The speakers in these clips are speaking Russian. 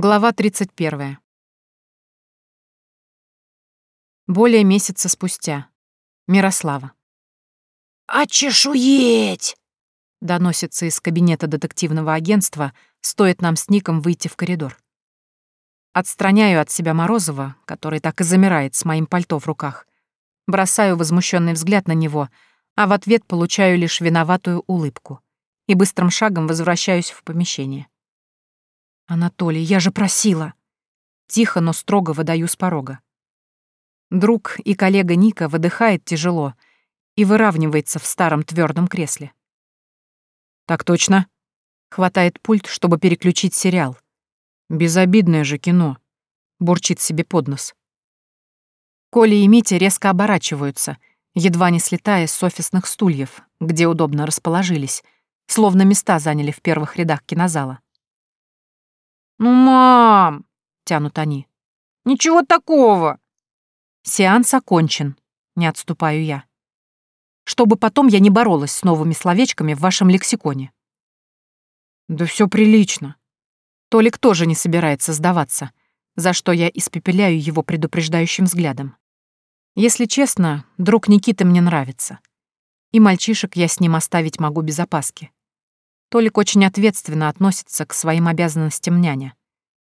Глава 31. Более месяца спустя. Мирослава. «Очешуеть!» — доносится из кабинета детективного агентства, стоит нам с Ником выйти в коридор. Отстраняю от себя Морозова, который так и замирает с моим пальто в руках. Бросаю возмущенный взгляд на него, а в ответ получаю лишь виноватую улыбку и быстрым шагом возвращаюсь в помещение. «Анатолий, я же просила!» Тихо, но строго выдаю с порога. Друг и коллега Ника выдыхает тяжело и выравнивается в старом твердом кресле. «Так точно?» Хватает пульт, чтобы переключить сериал. «Безобидное же кино», — бурчит себе под нос. Коля и Митя резко оборачиваются, едва не слетая с офисных стульев, где удобно расположились, словно места заняли в первых рядах кинозала. «Ну, мам!» — тянут они. «Ничего такого!» «Сеанс окончен», — не отступаю я. «Чтобы потом я не боролась с новыми словечками в вашем лексиконе». «Да все прилично». Толик тоже не собирается сдаваться, за что я испепеляю его предупреждающим взглядом. Если честно, друг Никиты мне нравится. И мальчишек я с ним оставить могу без опаски. Толик очень ответственно относится к своим обязанностям няня.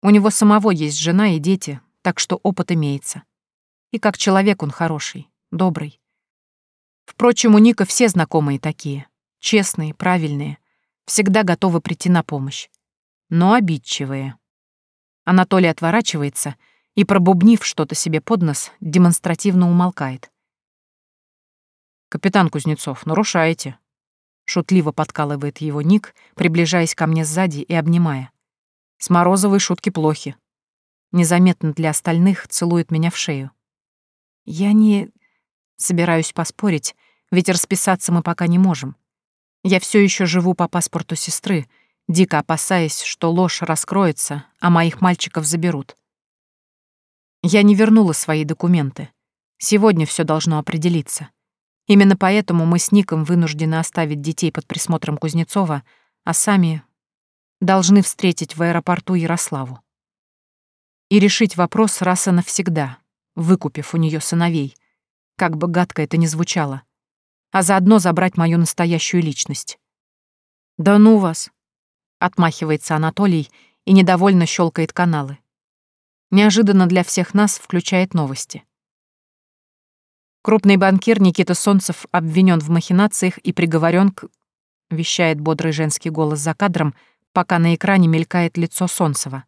У него самого есть жена и дети, так что опыт имеется. И как человек он хороший, добрый. Впрочем, у Ника все знакомые такие. Честные, правильные. Всегда готовы прийти на помощь. Но обидчивые. Анатолий отворачивается и, пробубнив что-то себе под нос, демонстративно умолкает. «Капитан Кузнецов, нарушаете», Шутливо подкалывает его Ник, приближаясь ко мне сзади и обнимая. С Морозовой шутки плохи. Незаметно для остальных целует меня в шею. Я не... Собираюсь поспорить, ведь расписаться мы пока не можем. Я все еще живу по паспорту сестры, дико опасаясь, что ложь раскроется, а моих мальчиков заберут. Я не вернула свои документы. Сегодня все должно определиться. Именно поэтому мы с Ником вынуждены оставить детей под присмотром Кузнецова, а сами должны встретить в аэропорту Ярославу. И решить вопрос раз и навсегда, выкупив у нее сыновей, как бы гадко это ни звучало, а заодно забрать мою настоящую личность. «Да ну вас!» — отмахивается Анатолий и недовольно щелкает каналы. Неожиданно для всех нас включает новости. Крупный банкир Никита Солнцев обвинен в махинациях и приговорен к... вещает бодрый женский голос за кадром, пока на экране мелькает лицо Солнцева.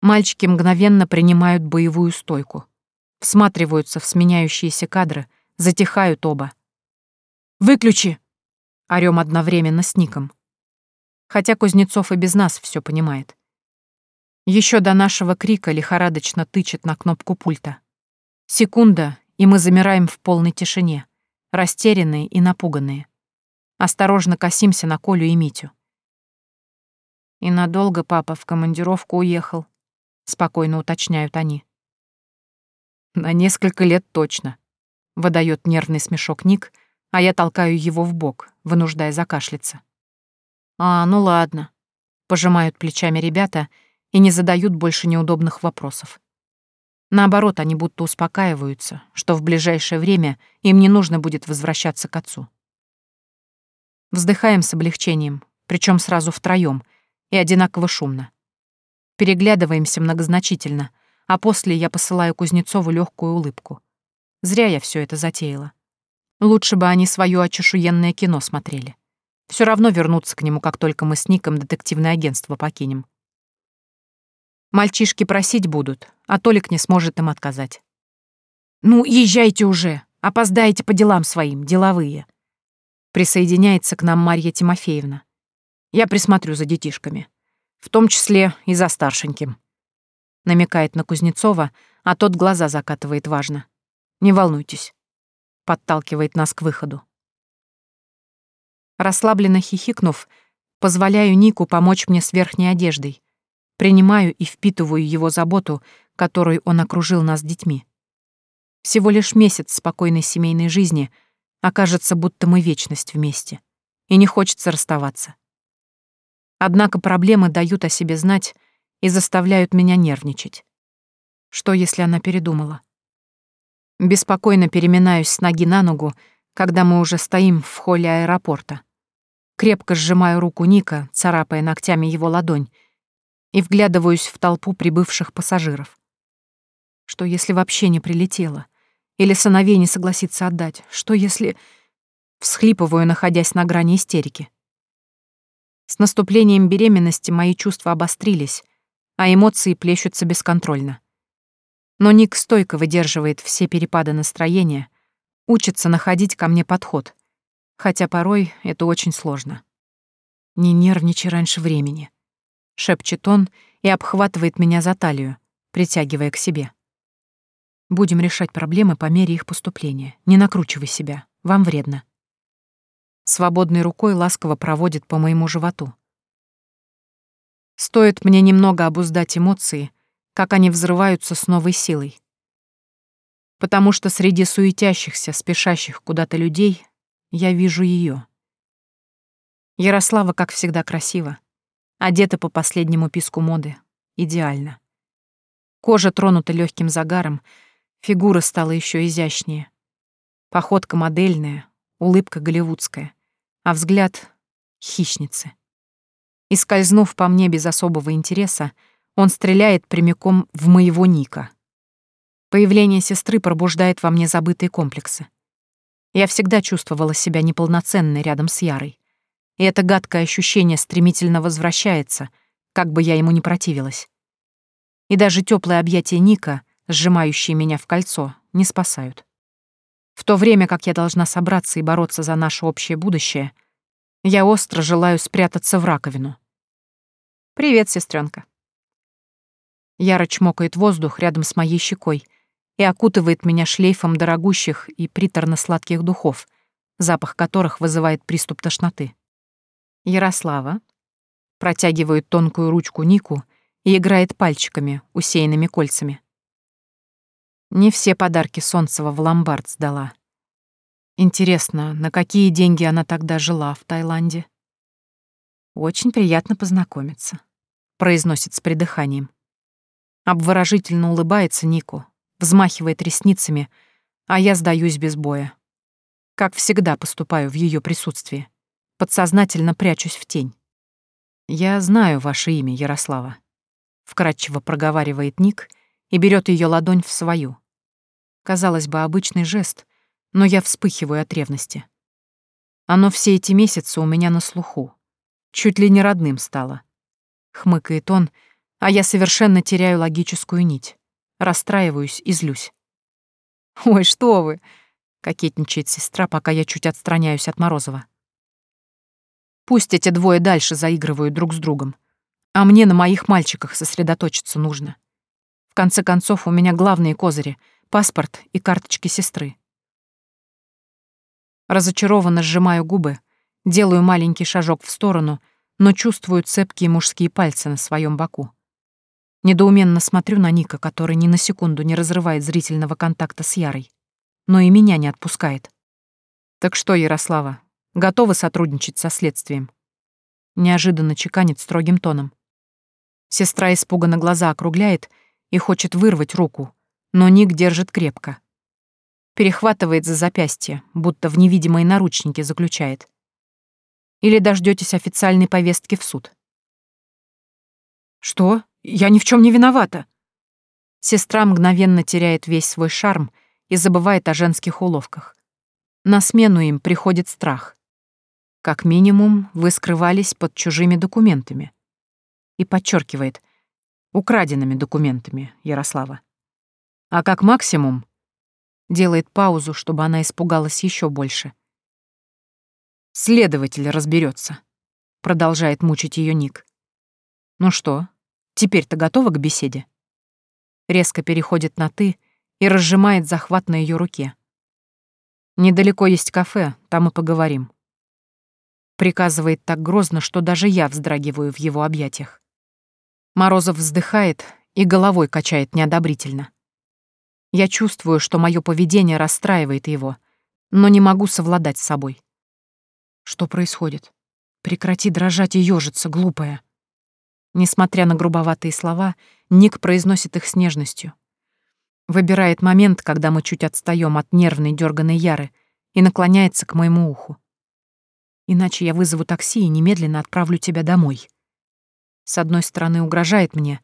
Мальчики мгновенно принимают боевую стойку. Всматриваются в сменяющиеся кадры, затихают оба. «Выключи!» — орём одновременно с Ником. Хотя Кузнецов и без нас все понимает. Еще до нашего крика лихорадочно тычет на кнопку пульта. Секунда, и мы замираем в полной тишине, растерянные и напуганные. Осторожно косимся на Колю и Митю. «И надолго папа в командировку уехал», — спокойно уточняют они. «На несколько лет точно», — выдает нервный смешок Ник, а я толкаю его в бок, вынуждая закашляться. «А, ну ладно», — пожимают плечами ребята и не задают больше неудобных вопросов. Наоборот, они будто успокаиваются, что в ближайшее время им не нужно будет возвращаться к отцу. Вздыхаем с облегчением, причем сразу втроем, и одинаково шумно. Переглядываемся многозначительно, а после я посылаю Кузнецову легкую улыбку. Зря я все это затеяла. Лучше бы они свое очешуенное кино смотрели. Все равно вернуться к нему, как только мы с Ником детективное агентство покинем. Мальчишки просить будут, а Толик не сможет им отказать. «Ну, езжайте уже, опоздаете по делам своим, деловые». Присоединяется к нам Марья Тимофеевна. Я присмотрю за детишками, в том числе и за старшеньким. Намекает на Кузнецова, а тот глаза закатывает важно. «Не волнуйтесь», — подталкивает нас к выходу. Расслабленно хихикнув, позволяю Нику помочь мне с верхней одеждой, принимаю и впитываю его заботу, которой он окружил нас детьми. Всего лишь месяц спокойной семейной жизни, окажется, будто мы вечность вместе. И не хочется расставаться. Однако проблемы дают о себе знать, и заставляют меня нервничать. Что, если она передумала? Беспокойно переминаюсь с ноги на ногу, когда мы уже стоим в холле аэропорта. Крепко сжимаю руку Ника, царапая ногтями его ладонь, и вглядываюсь в толпу прибывших пассажиров. Что, если вообще не прилетела? Или сыновей не согласится отдать? Что, если... Всхлипываю, находясь на грани истерики. С наступлением беременности мои чувства обострились, а эмоции плещутся бесконтрольно. Но Ник стойко выдерживает все перепады настроения, учится находить ко мне подход, хотя порой это очень сложно. «Не нервничай раньше времени», — шепчет он и обхватывает меня за талию, притягивая к себе. «Будем решать проблемы по мере их поступления. Не накручивай себя, вам вредно». Свободной рукой ласково проводит по моему животу. Стоит мне немного обуздать эмоции — как они взрываются с новой силой. Потому что среди суетящихся, спешащих куда-то людей я вижу ее. Ярослава, как всегда, красива, одета по последнему писку моды, идеально. Кожа тронута легким загаром, фигура стала еще изящнее. Походка модельная, улыбка голливудская, а взгляд — хищницы. И скользнув по мне без особого интереса, он стреляет прямиком в моего Ника. Появление сестры пробуждает во мне забытые комплексы. Я всегда чувствовала себя неполноценной рядом с Ярой. И это гадкое ощущение стремительно возвращается, как бы я ему ни противилась. И даже теплые объятия Ника, сжимающие меня в кольцо, не спасают. В то время как я должна собраться и бороться за наше общее будущее, я остро желаю спрятаться в раковину. «Привет, сестренка. Яро чмокает воздух рядом с моей щекой и окутывает меня шлейфом дорогущих и приторно-сладких духов, запах которых вызывает приступ тошноты. Ярослава протягивает тонкую ручку Нику и играет пальчиками, усеянными кольцами. Не все подарки Солнцева в ломбард сдала. Интересно, на какие деньги она тогда жила в Таиланде? Очень приятно познакомиться, произносит с придыханием. Обворожительно улыбается Нику, взмахивает ресницами, а я сдаюсь без боя. Как всегда поступаю в ее присутствии. Подсознательно прячусь в тень. «Я знаю ваше имя, Ярослава», — вкратчиво проговаривает Ник и берет ее ладонь в свою. Казалось бы, обычный жест, но я вспыхиваю от ревности. Оно все эти месяцы у меня на слуху. Чуть ли не родным стало. Хмыкает он, — а я совершенно теряю логическую нить. Расстраиваюсь и злюсь. «Ой, что вы!» — кокетничает сестра, пока я чуть отстраняюсь от Морозова. Пусть эти двое дальше заигрывают друг с другом, а мне на моих мальчиках сосредоточиться нужно. В конце концов, у меня главные козыри — паспорт и карточки сестры. Разочарованно сжимаю губы, делаю маленький шажок в сторону, но чувствую цепкие мужские пальцы на своем боку. Недоуменно смотрю на Ника, который ни на секунду не разрывает зрительного контакта с Ярой, но и меня не отпускает. Так что, Ярослава, готовы сотрудничать со следствием? Неожиданно чеканит строгим тоном. Сестра испуганно глаза округляет и хочет вырвать руку, но Ник держит крепко. Перехватывает за запястье, будто в невидимые наручники заключает. Или дождетесь официальной повестки в суд. «Что?» Я ни в чем не виновата. Сестра мгновенно теряет весь свой шарм и забывает о женских уловках. На смену им приходит страх. Как минимум, вы скрывались под чужими документами. И подчеркивает, украденными документами, Ярослава. А как максимум, делает паузу, чтобы она испугалась еще больше. Следователь разберется, продолжает мучить ее Ник. Ну что, Теперь-то готова к беседе?» Резко переходит на «ты» и разжимает захват на ее руке. «Недалеко есть кафе, там и поговорим». Приказывает так грозно, что даже я вздрагиваю в его объятиях. Морозов вздыхает и головой качает неодобрительно. Я чувствую, что мое поведение расстраивает его, но не могу совладать с собой. Что происходит? Прекрати дрожать и ёжиться, глупая. Несмотря на грубоватые слова, Ник произносит их с нежностью. Выбирает момент, когда мы чуть отстаем от нервной дерганой Яры, и наклоняется к моему уху. Иначе я вызову такси и немедленно отправлю тебя домой. С одной стороны угрожает мне,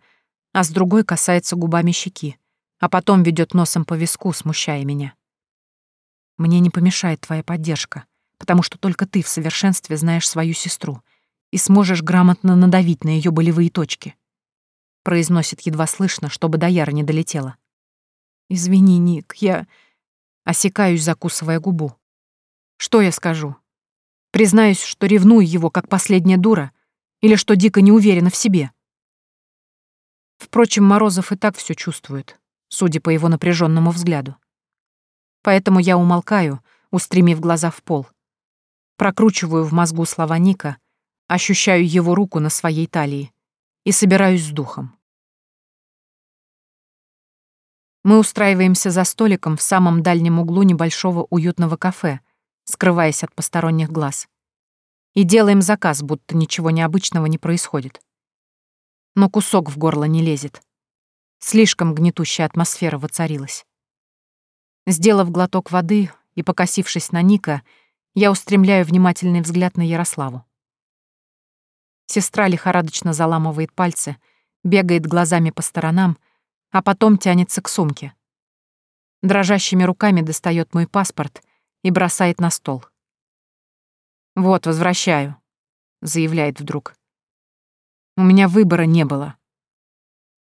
а с другой касается губами щеки, а потом ведет носом по виску, смущая меня. Мне не помешает твоя поддержка, потому что только ты в совершенстве знаешь свою сестру и сможешь грамотно надавить на ее болевые точки. Произносит едва слышно, чтобы до Яра не долетело. Извини, Ник, я... Осекаюсь, закусывая губу. Что я скажу? Признаюсь, что ревную его, как последняя дура, или что дико не уверена в себе. Впрочем, Морозов и так все чувствует, судя по его напряженному взгляду. Поэтому я умолкаю, устремив глаза в пол. Прокручиваю в мозгу слова Ника, ощущаю его руку на своей талии и собираюсь с духом. Мы устраиваемся за столиком в самом дальнем углу небольшого уютного кафе, скрываясь от посторонних глаз. И делаем заказ, будто ничего необычного не происходит. Но кусок в горло не лезет. Слишком гнетущая атмосфера воцарилась. Сделав глоток воды и покосившись на Ника, я устремляю внимательный взгляд на Ярославу. Сестра лихорадочно заламывает пальцы, бегает глазами по сторонам, а потом тянется к сумке. Дрожащими руками достает мой паспорт и бросает на стол. «Вот, возвращаю», — заявляет вдруг. «У меня выбора не было».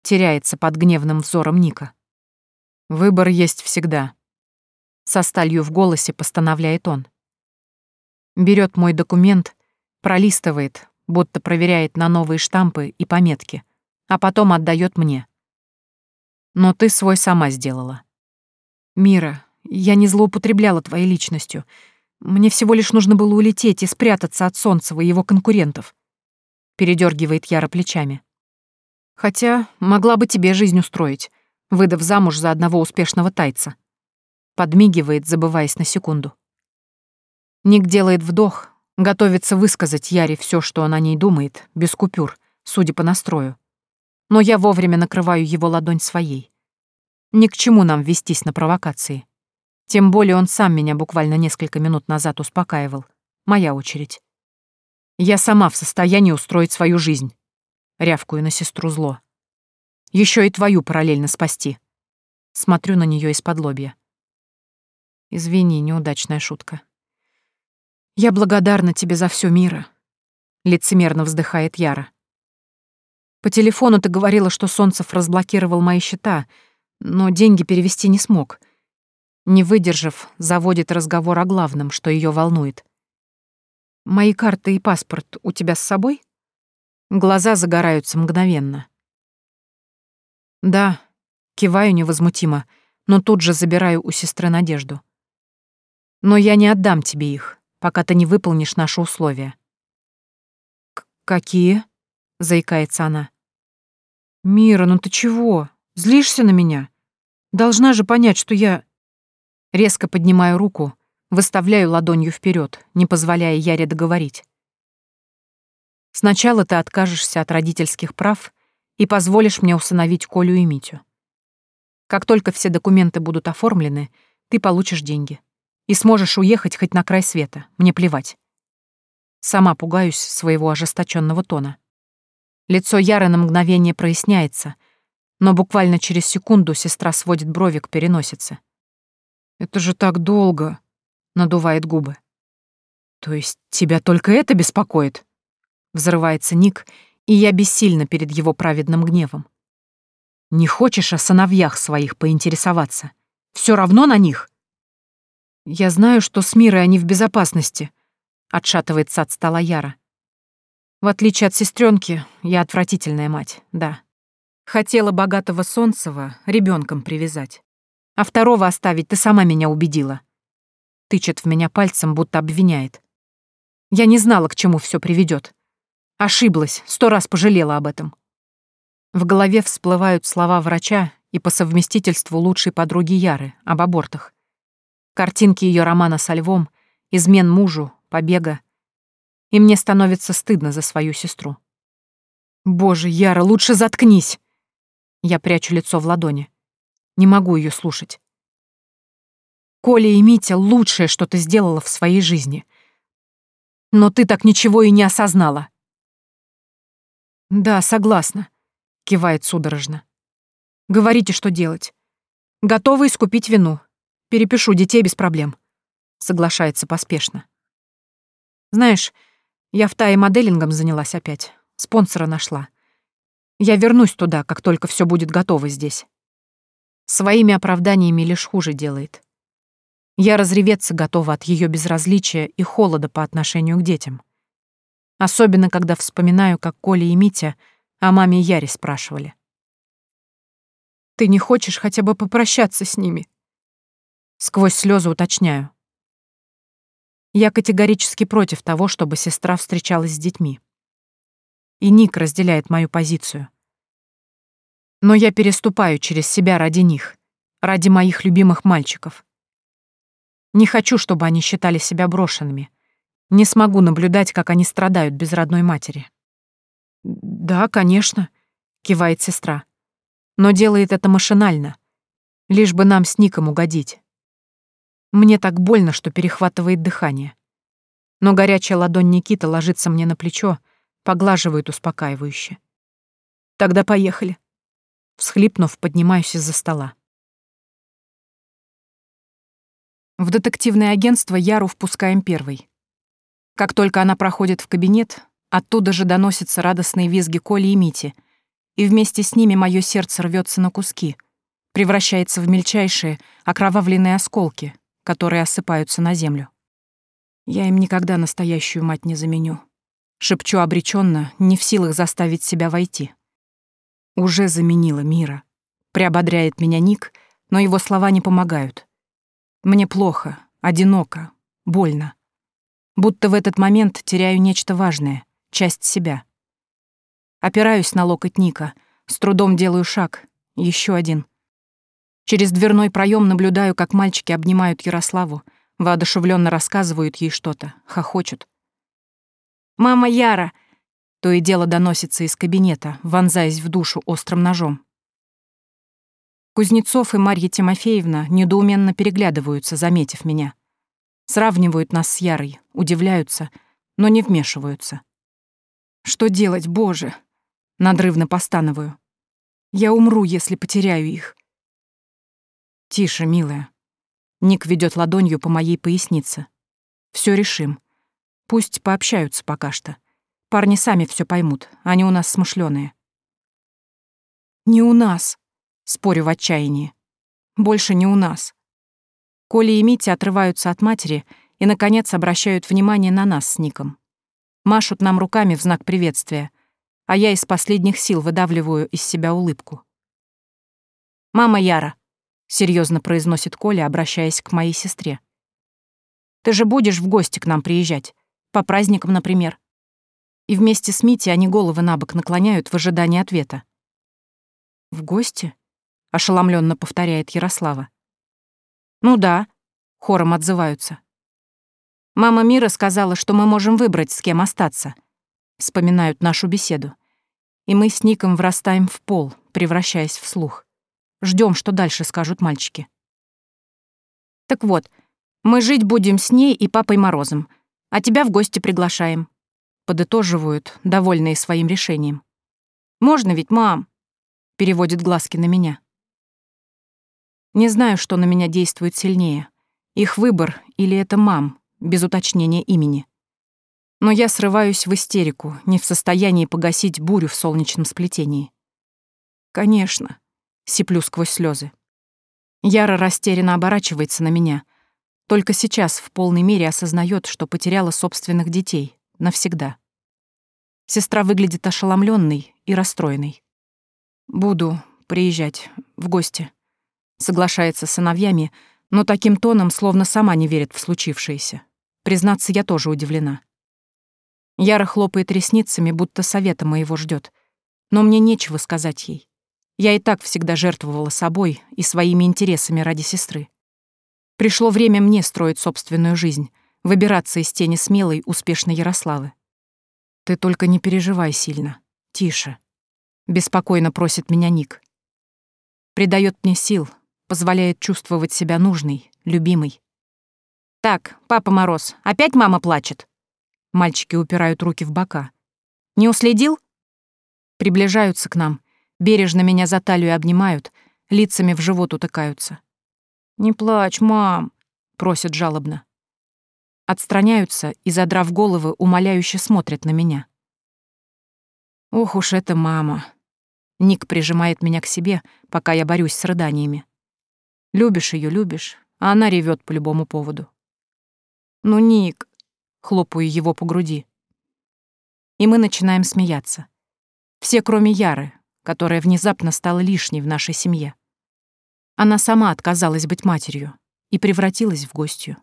Теряется под гневным взором Ника. «Выбор есть всегда», — со сталью в голосе постановляет он. Берет мой документ, пролистывает, будто проверяет на новые штампы и пометки, а потом отдает мне. Но ты свой сама сделала. Мира, я не злоупотребляла твоей личностью. Мне всего лишь нужно было улететь и спрятаться от Солнцева и его конкурентов. Передергивает Яра плечами. Хотя могла бы тебе жизнь устроить, выдав замуж за одного успешного тайца. Подмигивает, забываясь на секунду. Ник делает вдох, готовится высказать Яре все, что он о ней думает, без купюр, судя по настрою но я вовремя накрываю его ладонь своей. Ни к чему нам вестись на провокации. Тем более он сам меня буквально несколько минут назад успокаивал. Моя очередь. Я сама в состоянии устроить свою жизнь. Рявкую на сестру зло. Еще и твою параллельно спасти. Смотрю на нее из-под лобья. Извини, неудачная шутка. Я благодарна тебе за все мира. Лицемерно вздыхает Яра. По телефону ты говорила, что Солнцев разблокировал мои счета, но деньги перевести не смог. Не выдержав, заводит разговор о главном, что ее волнует. «Мои карты и паспорт у тебя с собой?» Глаза загораются мгновенно. «Да», — киваю невозмутимо, но тут же забираю у сестры надежду. «Но я не отдам тебе их, пока ты не выполнишь наши условия». «Какие?» заикается она. «Мира, ну ты чего? Злишься на меня? Должна же понять, что я...» Резко поднимаю руку, выставляю ладонью вперед, не позволяя Яре договорить. «Сначала ты откажешься от родительских прав и позволишь мне усыновить Колю и Митю. Как только все документы будут оформлены, ты получишь деньги и сможешь уехать хоть на край света, мне плевать. Сама пугаюсь своего ожесточенного тона. Лицо Яры на мгновение проясняется, но буквально через секунду сестра сводит брови к переносице. «Это же так долго!» — надувает губы. «То есть тебя только это беспокоит?» Взрывается Ник, и я бессильна перед его праведным гневом. «Не хочешь о сыновьях своих поинтересоваться? Все равно на них?» «Я знаю, что с Мирой они в безопасности», — отшатывается от стола Яра. В отличие от сестренки, я отвратительная мать, да. Хотела богатого Солнцева ребенком привязать. А второго оставить ты сама меня убедила. Тычет в меня пальцем, будто обвиняет. Я не знала, к чему все приведет. Ошиблась, сто раз пожалела об этом. В голове всплывают слова врача и по совместительству лучшей подруги Яры об абортах. Картинки ее романа со львом, измен мужу, побега, и мне становится стыдно за свою сестру. Боже, Яра, лучше заткнись. Я прячу лицо в ладони. Не могу ее слушать. Коля и Митя — лучшее, что ты сделала в своей жизни. Но ты так ничего и не осознала. Да, согласна, кивает судорожно. Говорите, что делать. Готова искупить вину. Перепишу детей без проблем. Соглашается поспешно. Знаешь, я в Тае моделингом занялась опять. Спонсора нашла. Я вернусь туда, как только все будет готово здесь. Своими оправданиями лишь хуже делает. Я разреветься готова от ее безразличия и холода по отношению к детям. Особенно, когда вспоминаю, как Коля и Митя о маме Яре спрашивали. «Ты не хочешь хотя бы попрощаться с ними?» Сквозь слезы уточняю. Я категорически против того, чтобы сестра встречалась с детьми. И Ник разделяет мою позицию. Но я переступаю через себя ради них, ради моих любимых мальчиков. Не хочу, чтобы они считали себя брошенными. Не смогу наблюдать, как они страдают без родной матери. «Да, конечно», — кивает сестра. Но делает это машинально, лишь бы нам с Ником угодить. Мне так больно, что перехватывает дыхание. Но горячая ладонь Никиты ложится мне на плечо, поглаживает успокаивающе. «Тогда поехали». Всхлипнув, поднимаюсь из-за стола. В детективное агентство Яру впускаем первой. Как только она проходит в кабинет, оттуда же доносятся радостные визги Коли и Мити, и вместе с ними мое сердце рвется на куски, превращается в мельчайшие, окровавленные осколки, которые осыпаются на землю. Я им никогда настоящую мать не заменю. Шепчу обреченно, не в силах заставить себя войти. Уже заменила мира. Приободряет меня Ник, но его слова не помогают. Мне плохо, одиноко, больно. Будто в этот момент теряю нечто важное, часть себя. Опираюсь на локоть Ника, с трудом делаю шаг, еще один. Через дверной проем наблюдаю, как мальчики обнимают Ярославу, воодушевленно рассказывают ей что-то, хохочут. «Мама Яра!» То и дело доносится из кабинета, вонзаясь в душу острым ножом. Кузнецов и Марья Тимофеевна недоуменно переглядываются, заметив меня. Сравнивают нас с Ярой, удивляются, но не вмешиваются. «Что делать, Боже?» — надрывно постановую. «Я умру, если потеряю их». «Тише, милая». Ник ведет ладонью по моей пояснице. Все решим. Пусть пообщаются пока что. Парни сами все поймут, они у нас смышленые. «Не у нас», Спорю в отчаянии. Больше не у нас. Коля и Митя отрываются от матери и, наконец, обращают внимание на нас с Ником. Машут нам руками в знак приветствия, а я из последних сил выдавливаю из себя улыбку. «Мама Яра», — серьезно произносит Коля, обращаясь к моей сестре. «Ты же будешь в гости к нам приезжать? По праздникам, например?» И вместе с Митей они головы на бок наклоняют в ожидании ответа. «В гости?» — ошеломленно повторяет Ярослава. «Ну да», — хором отзываются. «Мама Мира сказала, что мы можем выбрать, с кем остаться», — вспоминают нашу беседу. И мы с Ником врастаем в пол, превращаясь в слух. Ждем, что дальше скажут мальчики. «Так вот, мы жить будем с ней и папой Морозом, а тебя в гости приглашаем», — подытоживают, довольные своим решением. «Можно ведь, мам?» — переводит глазки на меня. Не знаю, что на меня действует сильнее. Их выбор или это мам, без уточнения имени. Но я срываюсь в истерику, не в состоянии погасить бурю в солнечном сплетении. «Конечно», — сиплю сквозь слезы. Яра растерянно оборачивается на меня. Только сейчас в полной мере осознает, что потеряла собственных детей. Навсегда. Сестра выглядит ошеломленной и расстроенной. «Буду приезжать в гости», Соглашается с сыновьями, но таким тоном, словно сама не верит в случившееся. Признаться, я тоже удивлена. Яра хлопает ресницами, будто совета моего ждет. Но мне нечего сказать ей. Я и так всегда жертвовала собой и своими интересами ради сестры. Пришло время мне строить собственную жизнь, выбираться из тени смелой, успешной Ярославы. Ты только не переживай сильно. Тише. Беспокойно просит меня Ник. Придает мне сил, позволяет чувствовать себя нужной, любимой. «Так, Папа Мороз, опять мама плачет?» Мальчики упирают руки в бока. «Не уследил?» Приближаются к нам, бережно меня за талию обнимают, лицами в живот утыкаются. «Не плачь, мам», — просят жалобно. Отстраняются и, задрав головы, умоляюще смотрят на меня. Ох уж эта мама. Ник прижимает меня к себе, пока я борюсь с рыданиями. Любишь ее, любишь, а она ревет по любому поводу. «Ну, Ник!» — хлопаю его по груди. И мы начинаем смеяться. Все, кроме Яры, которая внезапно стала лишней в нашей семье. Она сама отказалась быть матерью и превратилась в гостью.